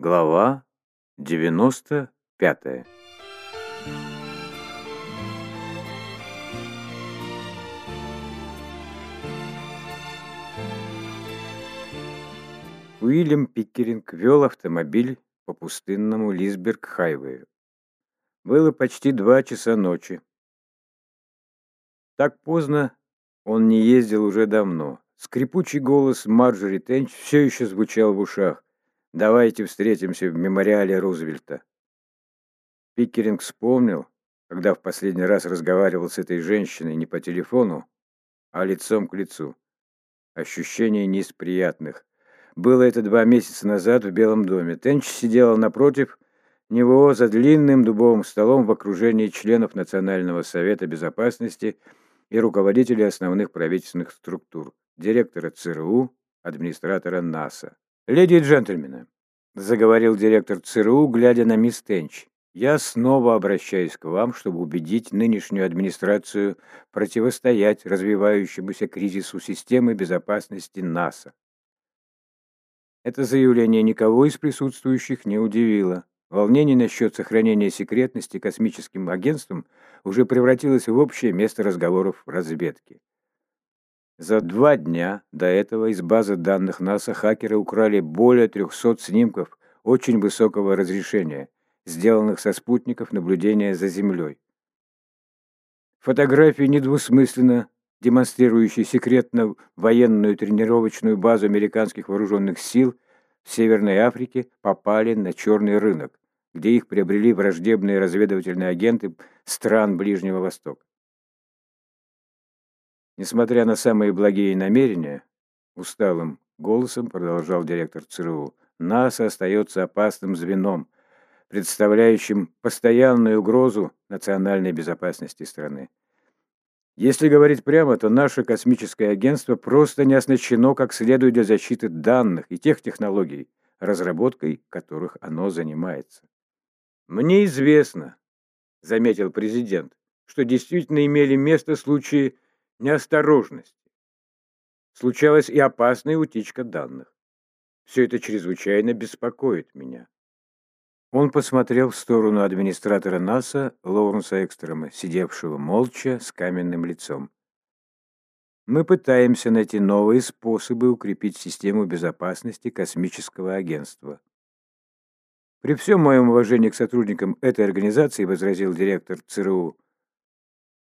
Глава 95 Уильям Пиккеринг вел автомобиль по пустынному Лисберг-хайвею. Было почти два часа ночи. Так поздно он не ездил уже давно. Скрипучий голос Марджори Тенч все еще звучал в ушах. «Давайте встретимся в мемориале Рузвельта». Пиккеринг вспомнил, когда в последний раз разговаривал с этой женщиной не по телефону, а лицом к лицу. Ощущение не из приятных. Было это два месяца назад в Белом доме. Тенч сидела напротив него за длинным дубовым столом в окружении членов Национального совета безопасности и руководителей основных правительственных структур, директора ЦРУ, администратора НАСА. «Леди и джентльмены», — заговорил директор ЦРУ, глядя на мисс Тенч, «я снова обращаюсь к вам, чтобы убедить нынешнюю администрацию противостоять развивающемуся кризису системы безопасности НАСА. Это заявление никого из присутствующих не удивило. Волнение насчет сохранения секретности космическим агентством уже превратилось в общее место разговоров в разведке. За два дня до этого из базы данных НАСА хакеры украли более 300 снимков очень высокого разрешения, сделанных со спутников наблюдения за Землей. Фотографии недвусмысленно демонстрирующие секретно военную тренировочную базу американских вооруженных сил в Северной Африке, попали на черный рынок, где их приобрели враждебные разведывательные агенты стран Ближнего Востока. Несмотря на самые благие намерения, усталым голосом продолжал директор ЦРУ, НАСА остается опасным звеном, представляющим постоянную угрозу национальной безопасности страны. Если говорить прямо, то наше космическое агентство просто не оснащено как следует для защиты данных и тех технологий, разработкой которых оно занимается. «Мне известно», — заметил президент, «что действительно имели место случаи неосторожности. Случалась и опасная утечка данных. Все это чрезвычайно беспокоит меня. Он посмотрел в сторону администратора НАСА Лоуренса Экстрема, сидевшего молча с каменным лицом. Мы пытаемся найти новые способы укрепить систему безопасности космического агентства. При всем моем уважении к сотрудникам этой организации, возразил директор ЦРУ,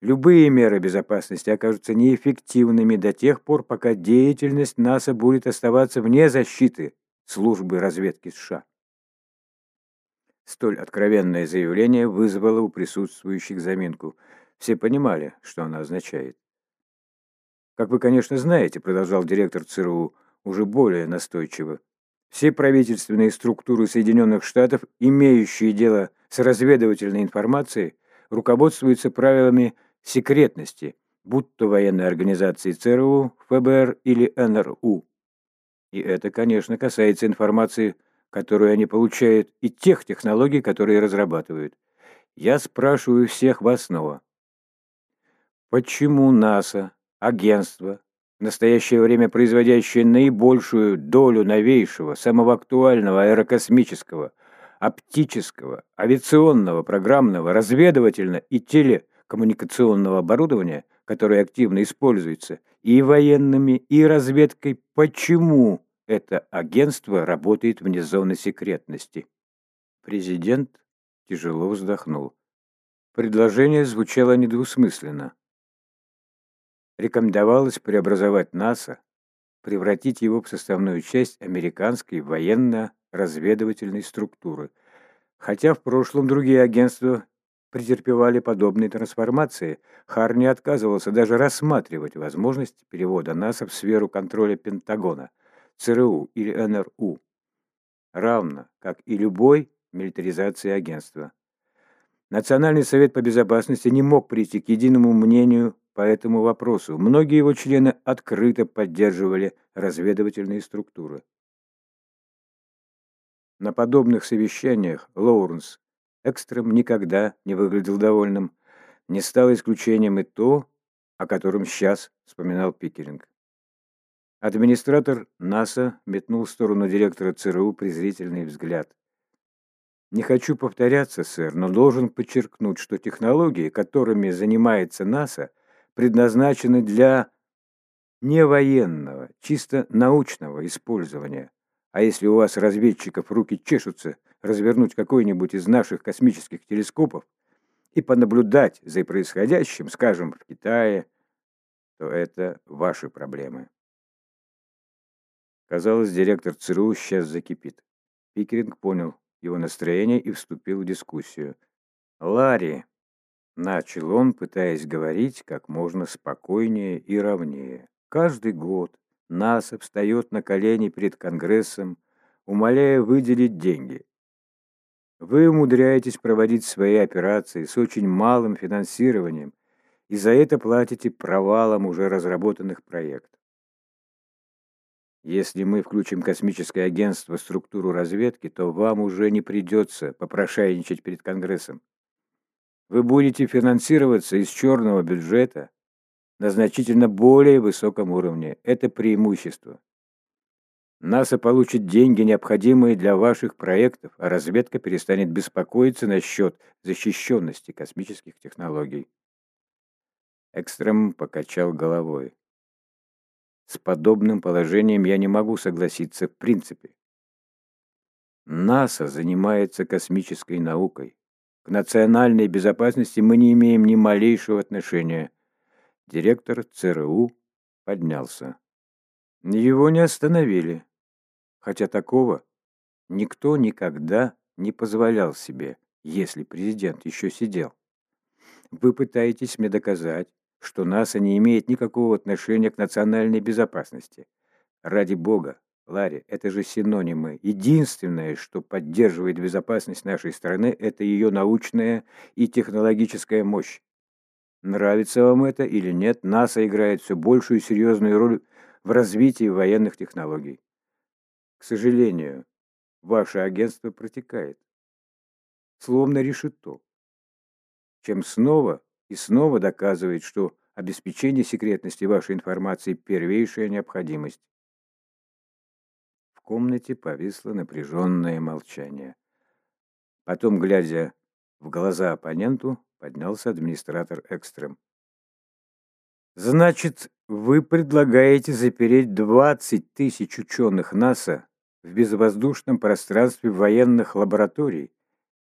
любые меры безопасности окажутся неэффективными до тех пор, пока деятельность НАСА будет оставаться вне защиты службы разведки США. Столь откровенное заявление вызвало у присутствующих заминку. Все понимали, что оно означает. «Как вы, конечно, знаете», — продолжал директор ЦРУ уже более настойчиво, «все правительственные структуры Соединенных Штатов, имеющие дело с разведывательной информацией, руководствуются правилами секретности, будь то военные организации ЦРУ, ФБР или НРУ. И это, конечно, касается информации которую они получают, и тех технологий, которые разрабатывают. Я спрашиваю всех вас снова. Почему НАСА, агентство, в настоящее время производящее наибольшую долю новейшего, самого актуального аэрокосмического, оптического, авиационного, программного, разведывательного и телекоммуникационного оборудования, которое активно используется и военными, и разведкой, почему это агентство работает вне зоны секретности. Президент тяжело вздохнул. Предложение звучало недвусмысленно. Рекомендовалось преобразовать НАСА, превратить его в составную часть американской военно-разведывательной структуры, хотя в прошлом другие агентства претерпевали подобные трансформации, Хар не отказывался даже рассматривать возможность перевода НАСА в сферу контроля Пентагона – ЦРУ или НРУ, равно как и любой милитаризации агентства. Национальный совет по безопасности не мог прийти к единому мнению по этому вопросу. Многие его члены открыто поддерживали разведывательные структуры. На подобных совещаниях Лоуренс Экстрем никогда не выглядел довольным. Не стало исключением и то, о котором сейчас вспоминал Пикеринг. Администратор НАСА метнул в сторону директора ЦРУ презрительный взгляд. Не хочу повторяться, сэр, но должен подчеркнуть, что технологии, которыми занимается НАСА, предназначены для не военного, чисто научного использования. А если у вас, разведчиков, руки чешутся развернуть какой-нибудь из наших космических телескопов и понаблюдать за происходящим, скажем, в Китае, то это ваши проблемы. Казалось, директор ЦРУ сейчас закипит. Пикеринг понял его настроение и вступил в дискуссию. «Ларри!» — начал он, пытаясь говорить как можно спокойнее и ровнее. «Каждый год НАСА встает на колени перед Конгрессом, умоляя выделить деньги. Вы умудряетесь проводить свои операции с очень малым финансированием и за это платите провалом уже разработанных проектов. Если мы включим космическое агентство в структуру разведки, то вам уже не придется попрошайничать перед Конгрессом. Вы будете финансироваться из черного бюджета на значительно более высоком уровне. Это преимущество. НАСА получит деньги, необходимые для ваших проектов, а разведка перестанет беспокоиться насчет защищенности космических технологий. Экстрем покачал головой. С подобным положением я не могу согласиться в принципе. НАСА занимается космической наукой. К национальной безопасности мы не имеем ни малейшего отношения. Директор ЦРУ поднялся. Его не остановили хотя такого никто никогда не позволял себе, если президент еще сидел. Вы пытаетесь мне доказать, что НАСА не имеет никакого отношения к национальной безопасности. Ради бога, Ларри, это же синонимы. Единственное, что поддерживает безопасность нашей страны, это ее научная и технологическая мощь. Нравится вам это или нет, НАСА играет все большую серьезную роль в развитии военных технологий. К сожалению, ваше агентство протекает. Словно решето. Чем снова и снова доказывает, что обеспечение секретности вашей информации – первейшая необходимость. В комнате повисло напряженное молчание. Потом, глядя в глаза оппоненту, поднялся администратор Экстрем. Значит, вы предлагаете запереть 20 тысяч ученых НАСА в безвоздушном пространстве военных лабораторий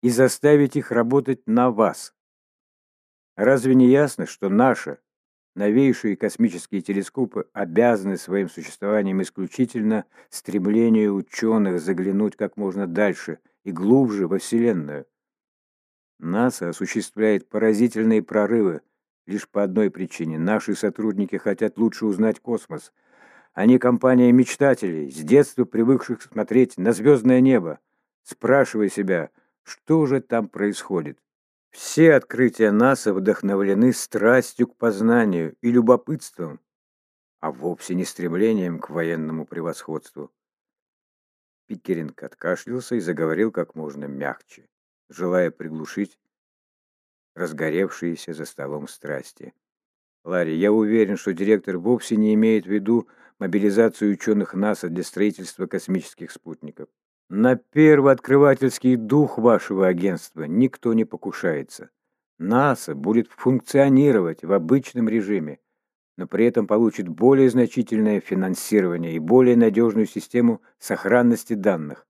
и заставить их работать на вас. Разве не ясно, что наши новейшие космические телескопы обязаны своим существованием исключительно стремлению ученых заглянуть как можно дальше и глубже во Вселенную? НАСА осуществляет поразительные прорывы лишь по одной причине. Наши сотрудники хотят лучше узнать космос – они компания мечтателей, с детства привыкших смотреть на звездное небо, спрашивая себя, что же там происходит. Все открытия НАСА вдохновлены страстью к познанию и любопытством, а вовсе не стремлением к военному превосходству. Пикеринг откашлялся и заговорил как можно мягче, желая приглушить разгоревшиеся за столом страсти. Ларри, я уверен, что директор вовсе не имеет в виду мобилизацию ученых НАСА для строительства космических спутников. На первооткрывательский дух вашего агентства никто не покушается. НАСА будет функционировать в обычном режиме, но при этом получит более значительное финансирование и более надежную систему сохранности данных.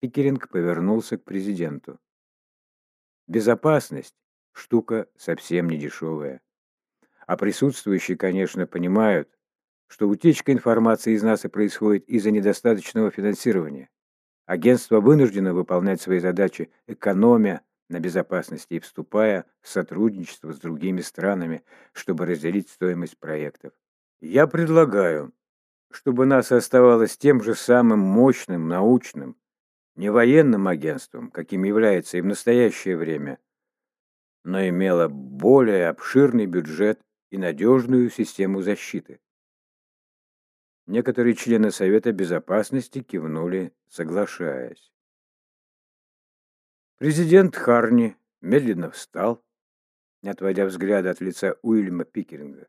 Пикеринг повернулся к президенту. Безопасность – штука совсем не дешевая. А присутствующие, конечно, понимают, что утечка информации из НАСА происходит из-за недостаточного финансирования. Агентство вынуждено выполнять свои задачи, экономя на безопасности и вступая в сотрудничество с другими странами, чтобы разделить стоимость проектов. Я предлагаю, чтобы НАСА оставалось тем же самым мощным научным, не военным агентством, каким является и в настоящее время, но имело более обширный бюджет и надежную систему защиты. Некоторые члены Совета Безопасности кивнули, соглашаясь. Президент Харни медленно встал, не отводя взгляда от лица Уильяма Пикеринга.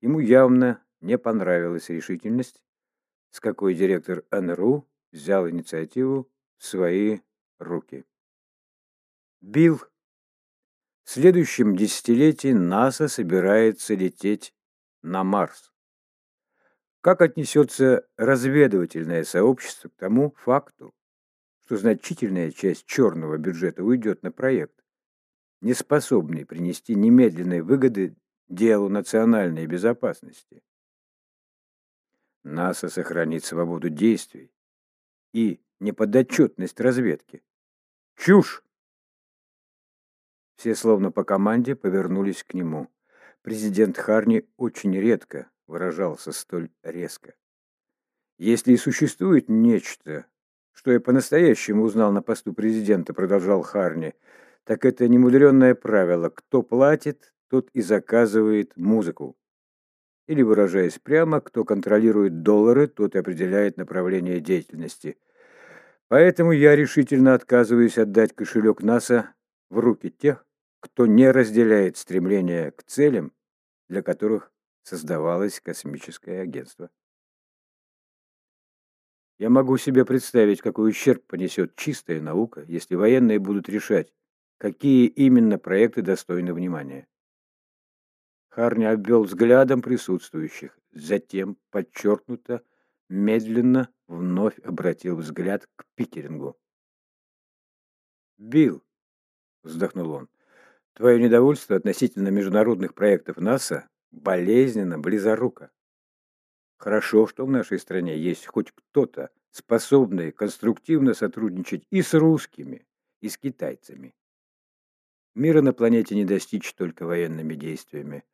Ему явно не понравилась решительность, с какой директор НРУ взял инициативу свои руки. Билл, в следующем десятилетии НАСА собирается лететь на Марс. Как отнесется разведывательное сообщество к тому факту, что значительная часть черного бюджета уйдет на проект, не способный принести немедленной выгоды делу национальной безопасности? НАСА сохранит свободу действий и неподотчетность разведки. Чушь! Все словно по команде повернулись к нему. Президент Харни очень редко выражался столь резко. Если и существует нечто, что я по-настоящему узнал на посту президента, продолжал Харни, так это немудренное правило «кто платит, тот и заказывает музыку». Или, выражаясь прямо, кто контролирует доллары, тот и определяет направление деятельности. Поэтому я решительно отказываюсь отдать кошелек НАСА в руки тех, кто не разделяет стремление к целям, для которых создавалось космическое агентство. Я могу себе представить, какой ущерб понесет чистая наука, если военные будут решать, какие именно проекты достойны внимания. Харни обвел взглядом присутствующих, затем, подчеркнуто, медленно вновь обратил взгляд к Пикерингу. «Билл», — вздохнул он, — «твое недовольство относительно международных проектов НАСА болезненно близоруко. Хорошо, что в нашей стране есть хоть кто-то, способный конструктивно сотрудничать и с русскими, и с китайцами. Мира на планете не достичь только военными действиями.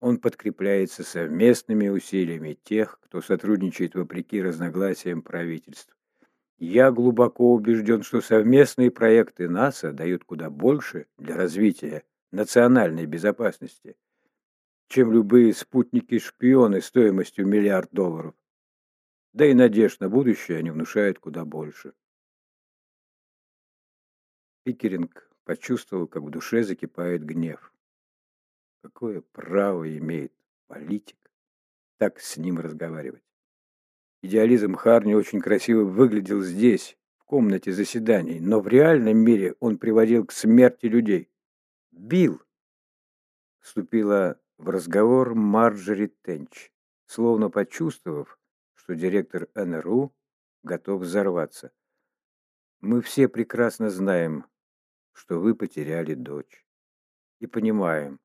Он подкрепляется совместными усилиями тех, кто сотрудничает вопреки разногласиям правительств. Я глубоко убежден, что совместные проекты НАСА дают куда больше для развития национальной безопасности, чем любые спутники-шпионы стоимостью миллиард долларов. Да и надежд на будущее они внушают куда больше. Пикеринг почувствовал, как в душе закипает гнев. Какое право имеет политик так с ним разговаривать? Идеализм Харни очень красиво выглядел здесь, в комнате заседаний, но в реальном мире он приводил к смерти людей. Бил! Вступила в разговор Марджори Тенч, словно почувствовав, что директор НРУ готов взорваться. Мы все прекрасно знаем, что вы потеряли дочь. И понимаем,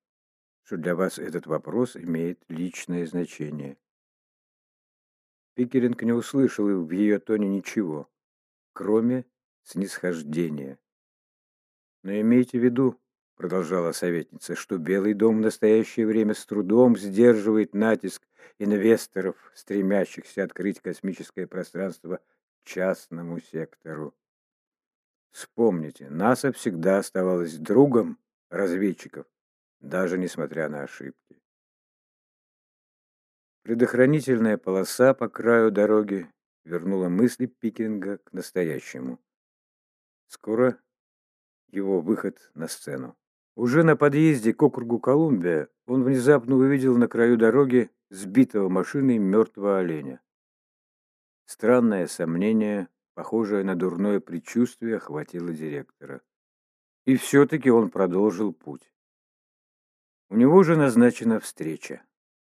что для вас этот вопрос имеет личное значение. Пикеринг не услышал в ее тоне ничего, кроме снисхождения. Но имейте в виду, продолжала советница, что Белый дом в настоящее время с трудом сдерживает натиск инвесторов, стремящихся открыть космическое пространство частному сектору. Вспомните, НАСА всегда оставалась другом разведчиков, даже несмотря на ошибки. Предохранительная полоса по краю дороги вернула мысли Пикинга к настоящему. Скоро его выход на сцену. Уже на подъезде к округу Колумбия он внезапно увидел на краю дороги сбитого машиной мертвого оленя. Странное сомнение, похожее на дурное предчувствие, охватило директора. И все-таки он продолжил путь. У него же назначена встреча.